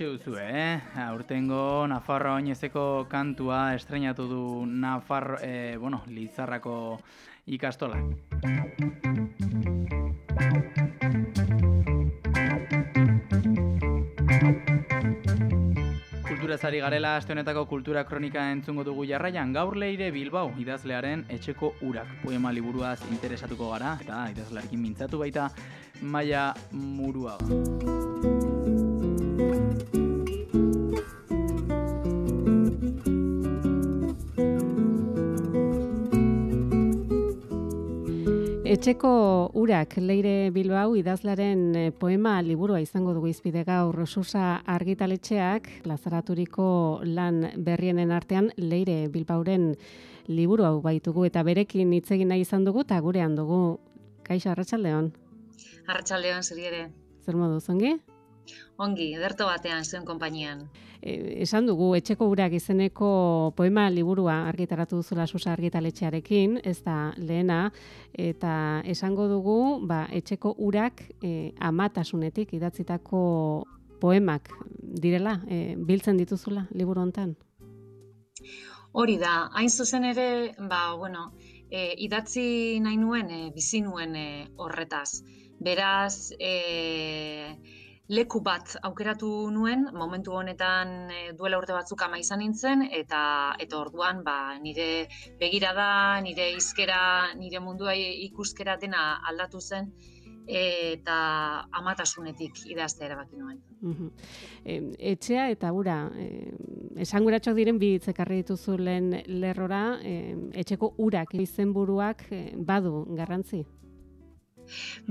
S4: Hortxe duzu, eh? Aurtengo Nafarroa oinezeko kantua estrenatu du Nafarro, eh, bueno, Lizarrako ikastolak. Kulturaz ari garela aste honetako kultura kronika entzungo dugu jarraian gaur leire Bilbao idazlearen etxeko urak poema liburuaz interesatuko gara eta idazlearekin mintzatu baita Maia Muruaga.
S10: Etxeko urak leire Bilbao idazlaren eh, poema liburua izango dugu izpide gaur Susa argitaletxeak plazaraturiko lan berrienen artean leire Bilbauren liburu hau baitugu eta berekin hitz egin nahi izan dugu eta gurean dugu Kaixo Arratsaldeon.
S11: Arratsaldeon zuri ere.
S10: Zer modu zongi?
S11: Ongi, ederto batean zuen konpainian.
S10: E, esan dugu, etxeko urak izeneko poema liburua argitaratu duzula susa argitaletxearekin, ez da lehena, eta esango dugu, ba, etxeko urak e, amatasunetik idatzitako poemak direla, e, biltzen dituzula liburu hontan.
S11: Hori da, hain zuzen ere, ba, bueno, e, idatzi nahi nuen, e, bizi nuen e, horretaz. Beraz, e, leku bat aukeratu nuen, momentu honetan e, duela urte batzuk ama izan nintzen, eta eta orduan ba, nire begirada, nire izkera, nire mundua ikuskera dena aldatu zen, eta amatasunetik idaztea erabaki nuen.
S10: Uhum. etxea eta ura, e, esanguratxok diren bi hitzekarri dituzu lehen lerrora, e, etxeko urak izenburuak e, badu garrantzi?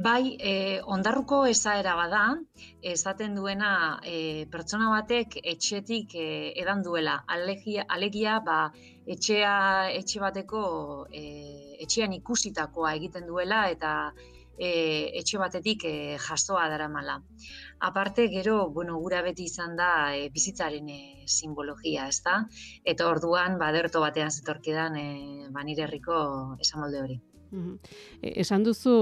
S11: Bai, e, ondarruko ezaera bada, esaten duena e, pertsona batek etxetik e, edan duela. Alegia, alegia ba, etxea, etxe bateko e, etxean ikusitakoa egiten duela eta e, etxe batetik e, jasoa dara mala. Aparte, gero, bueno, gura beti izan da e, bizitzaren e, simbologia, ez da? Eta orduan, baderto batean zetorkidan, e, ba, herriko esamolde hori.
S10: E, esan duzu,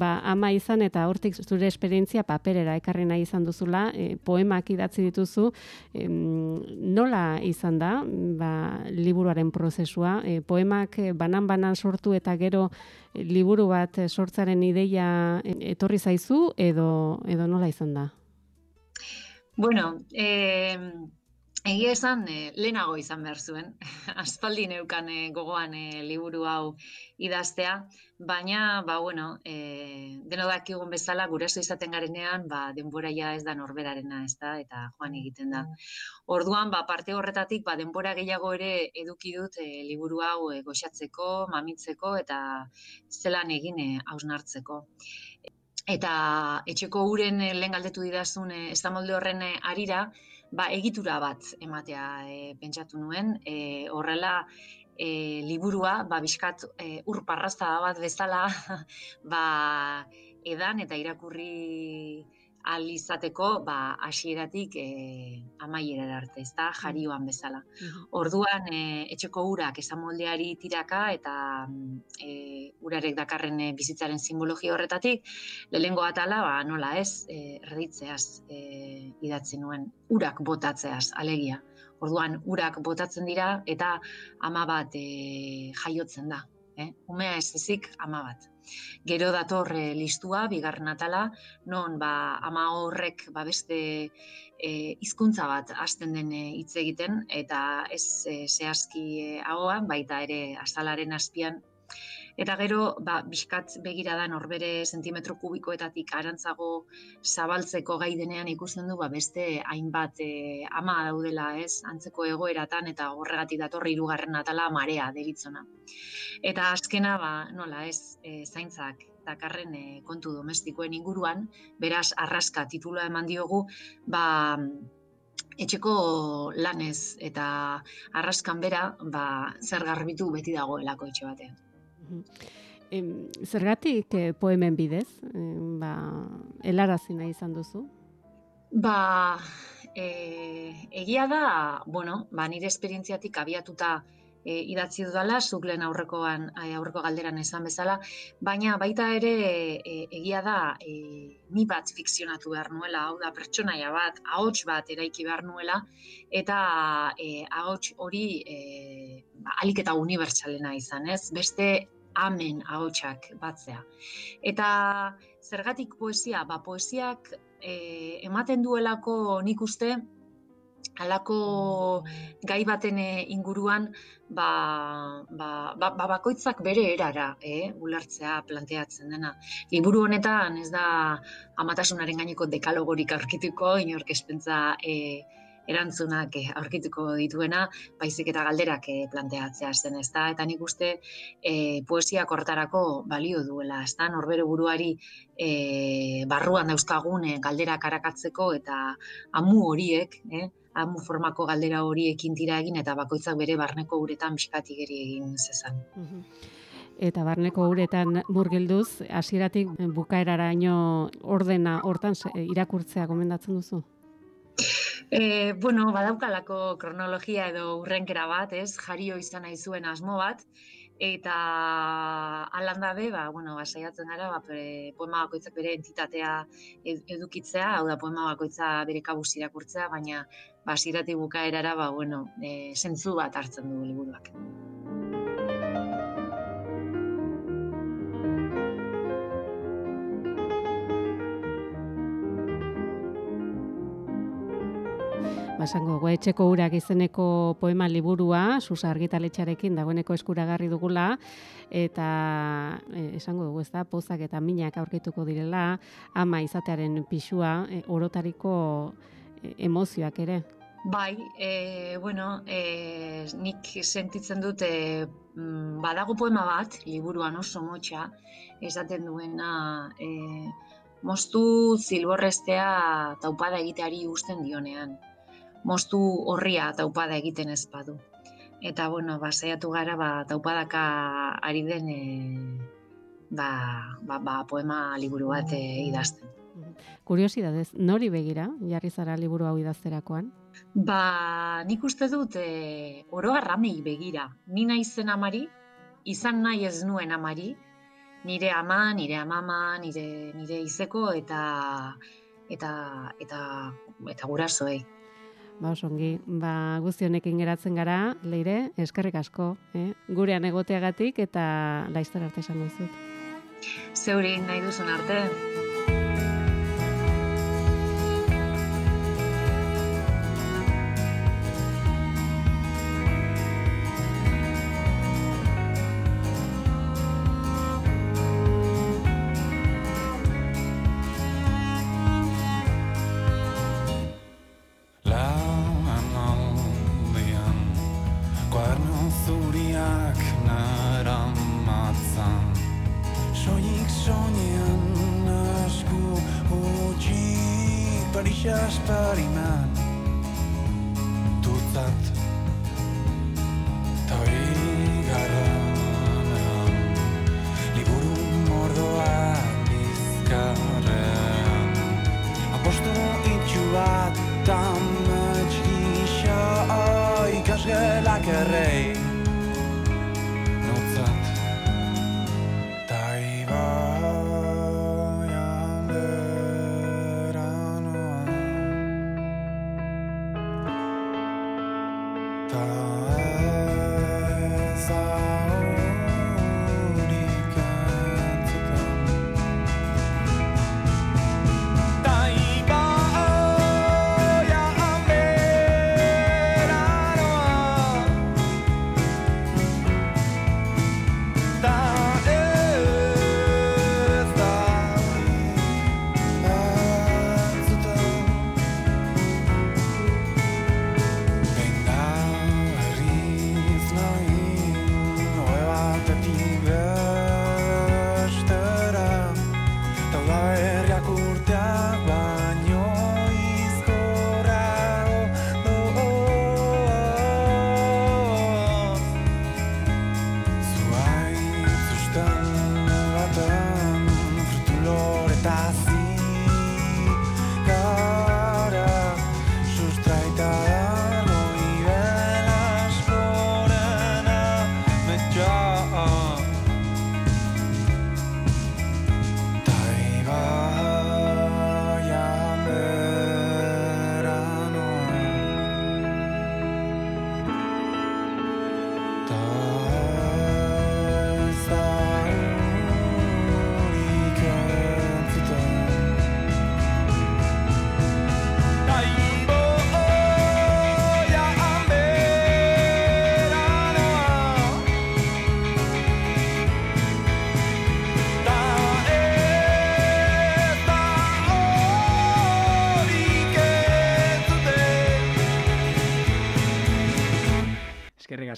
S10: ba, ama izan eta hortik zure esperientzia paperera ekarri nahi izan duzula, e, poemak idatzi dituzu, e, nola izan da, ba, liburuaren prozesua, e, poemak banan-banan sortu eta gero e, liburu bat sortzaren ideia e, etorri zaizu edo, edo nola izan da?
S11: Bueno, eh, Egia esan, e, lehenago izan behar zuen, [laughs] aspaldi neukan e, gogoan e, liburu hau idaztea, baina, ba, bueno, e, deno dakigun bezala, guraso izaten garenean, ba, denbora ja ez da norberarena, ez da, eta joan egiten da. Orduan, ba, parte horretatik, ba, denbora gehiago ere eduki dut e, liburu hau e, goxatzeko, mamitzeko, eta zelan egin e, hausnartzeko. Eta etxeko uren lehen galdetu didazun, e, ez da molde horren arira, ba, egitura bat ematea e, pentsatu nuen, e, horrela e, liburua, ba, biskat e, ur bat bezala, [laughs] ba, edan eta irakurri al izateko ba hasieratik e, amaierara arte, ezta jarioan bezala. Orduan e, etxeko urak esamoldeari tiraka eta e, urarek dakarren bizitzaren simbologia horretatik lehengo atala ba nola ez e, erditzeaz e, idatzi nuen urak botatzeaz alegia. Orduan urak botatzen dira eta ama bat e, jaiotzen da, eh? Umea ez ezik ama bat. Gero dator e, listua, bigarren atala, non ba, ama horrek ba, beste e, hizkuntza bat hasten den eh, hitz egiten, eta ez e, zehazki e, baita ere azalaren azpian Eta gero, ba, bizkat begirada norbere sentimetro kubikoetatik arantzago zabaltzeko gai denean ikusten du, ba, beste hainbat e, ama daudela, ez, antzeko egoeratan eta horregatik datorri hirugarren atala marea deritzona. Eta azkena, ba, nola, ez, e, zaintzak dakarren e, kontu domestikoen inguruan, beraz, arraska titula eman diogu, ba, etxeko lanez eta arraskan bera, ba, zer garbitu beti dagoelako etxe batean.
S10: Em, zergatik eh, poemen bidez, eh, ba, elarazi nahi izan duzu?
S11: Ba, e, egia da, bueno, ba, nire esperientziatik abiatuta e, idatzi dudala, zuk lehen aurrekoan, aurreko galderan esan bezala, baina baita ere e, egia da e, ni bat fikzionatu behar nuela, hau da pertsonaia bat, ahots bat eraiki behar nuela, eta e, ahots hori e, ba, alik eta unibertsalena izan, ez? Beste amen ahotsak batzea. Eta zergatik poesia? Ba, poesiak e, ematen duelako nik uste, halako gai baten eh, inguruan ba, ba, ba, ba bakoitzak bere erara eh, ulertzea planteatzen dena. Liburu honetan ez da amatasunaren gaineko dekalogorik aurkituko, inork espentza eh, erantzunak eh, aurkituko dituena, baizik eta galderak eh, planteatzea zen, ez da? Eta nik uste e, poesia kortarako balio duela, ez da? Norbero buruari e, barruan dauzkagun galderak arakatzeko eta amu horiek, eh? amu formako galdera horiekin tira egin eta bakoitzak bere barneko uretan biskatigeri egin zezan.
S10: Eta barneko uretan murgilduz, hasieratik bukaeraraino ordena hortan irakurtzea gomendatzen duzu?
S11: E, bueno, badaukalako kronologia edo urrenkera bat, ez, jario izan nahi zuen asmo bat, eta alanda be, ba, bueno, ba, saiatzen gara, ba, poema bakoitzak bere entitatea edukitzea, hau da, poema bakoitza bere kabuz irakurtzea, baina, ba, zirati bukaerara, ba, bueno, e, zentzu bat hartzen du liburuak.
S10: Basango, goetxeko urak izeneko poema liburua, susa argitaletxarekin dagoeneko eskuragarri dugula, eta e, esango dugu ez da, pozak eta minak aurkituko direla, ama izatearen pixua, e, orotariko e, emozioak ere.
S11: Bai, e, bueno, e, nik sentitzen dute mm, badago poema bat, liburuan oso motxa, esaten duena, e, moztu zilborrestea taupada egiteari usten dionean moztu horria taupada egiten ez badu. Eta, bueno, ba, saiatu gara, ba, taupadaka ari den, e, ba, ba, ba, poema liburu bat e, idazten.
S10: Kuriosidadez, nori begira, jarri zara liburu hau idazterakoan?
S11: Ba, nik uste dut, e, oro garramei begira. Ni nahi zen amari, izan nahi ez nuen amari, nire ama, nire amama, nire, nire izeko, eta, eta, eta, eta gurasoei.
S10: Ba, osongi, ba, guzti honekin geratzen gara, leire, eskerrik asko, eh? gurean egoteagatik eta laizter arte esan duzut.
S11: Zeuri, nahi duzun arte.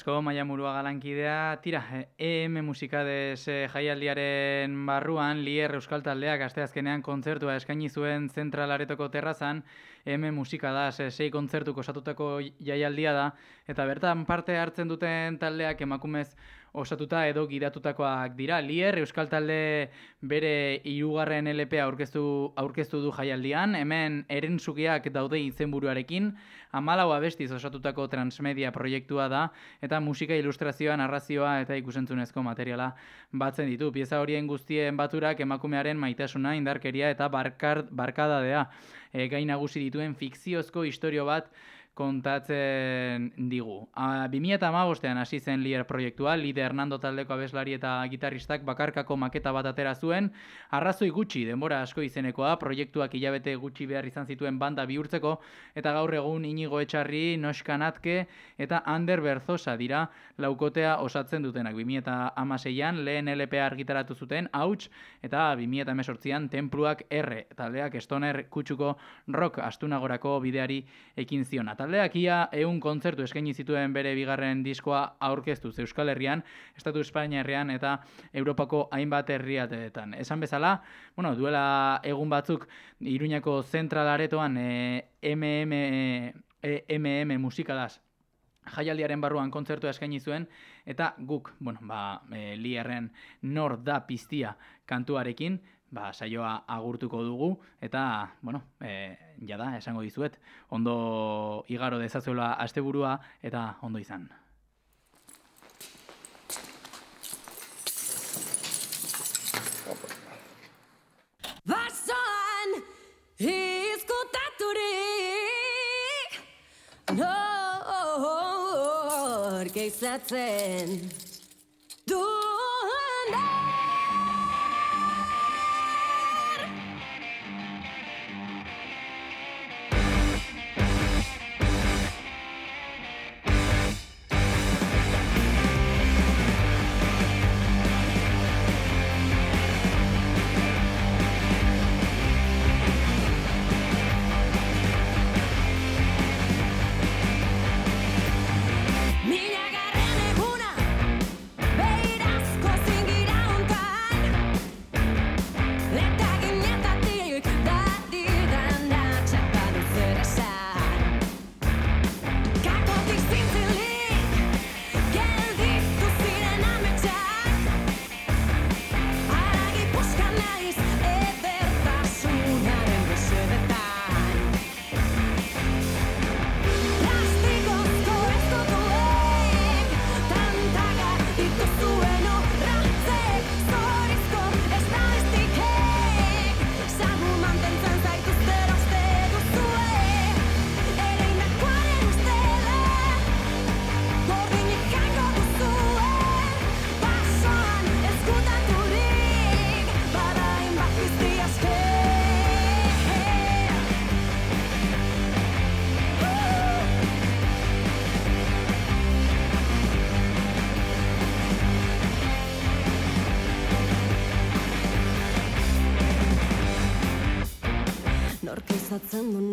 S4: Asko, Maia Murua galankidea. Tira, EM Musikades eh, jaialdiaren barruan, Lier Euskal Taldeak asteazkenean kontzertua eskaini zuen zentralaretoko terrazan, EM Musikadaz eh, sei kontzertuko osatutako jaialdia da, eta bertan parte hartzen duten taldeak emakumez osatuta edo gidatutakoak dira. Lier Euskal Talde bere hirugarren LP aurkeztu aurkeztu du jaialdian, hemen erentzukiak daude izenburuarekin, amalau abestiz osatutako transmedia proiektua da, eta musika ilustrazioa, narrazioa eta ikusentzunezko materiala batzen ditu. Pieza horien guztien baturak emakumearen maitasuna, indarkeria eta barkard, barkadadea e, gain nagusi dituen fikziozko istorio bat kontatzen digu. A, 2008an hasi zen Lier proiektua, Lide Hernando taldeko abeslari eta gitarristak bakarkako maketa bat atera zuen, arrazoi gutxi, denbora asko izenekoa, proiektuak hilabete gutxi behar izan zituen banda bihurtzeko, eta gaur egun inigo etxarri, noskanatke eta Ander Berzosa dira laukotea osatzen dutenak. 2008an lehen LP argitaratu zuten, hauts, eta 2008an templuak R, taldeak estoner kutsuko rock astunagorako bideari ekin ziona taldeak ia eun kontzertu eskaini zituen bere bigarren diskoa aurkeztu Euskal Herrian, Estatu Espainia herrian eta Europako hainbat herriateetan. Esan bezala, bueno, duela egun batzuk Iruñako zentralaretoan e, MM, e, MM musikadaz jaialdiaren barruan kontzertu eskaini zuen eta guk, bueno, ba, e, Lierren nor da piztia kantuarekin, ba, saioa agurtuko dugu, eta, bueno, e, jada, esango dizuet, ondo igaro dezazuela asteburua eta ondo izan.
S12: Basoan izkutaturik Nor geizatzen Nork izatzen du nor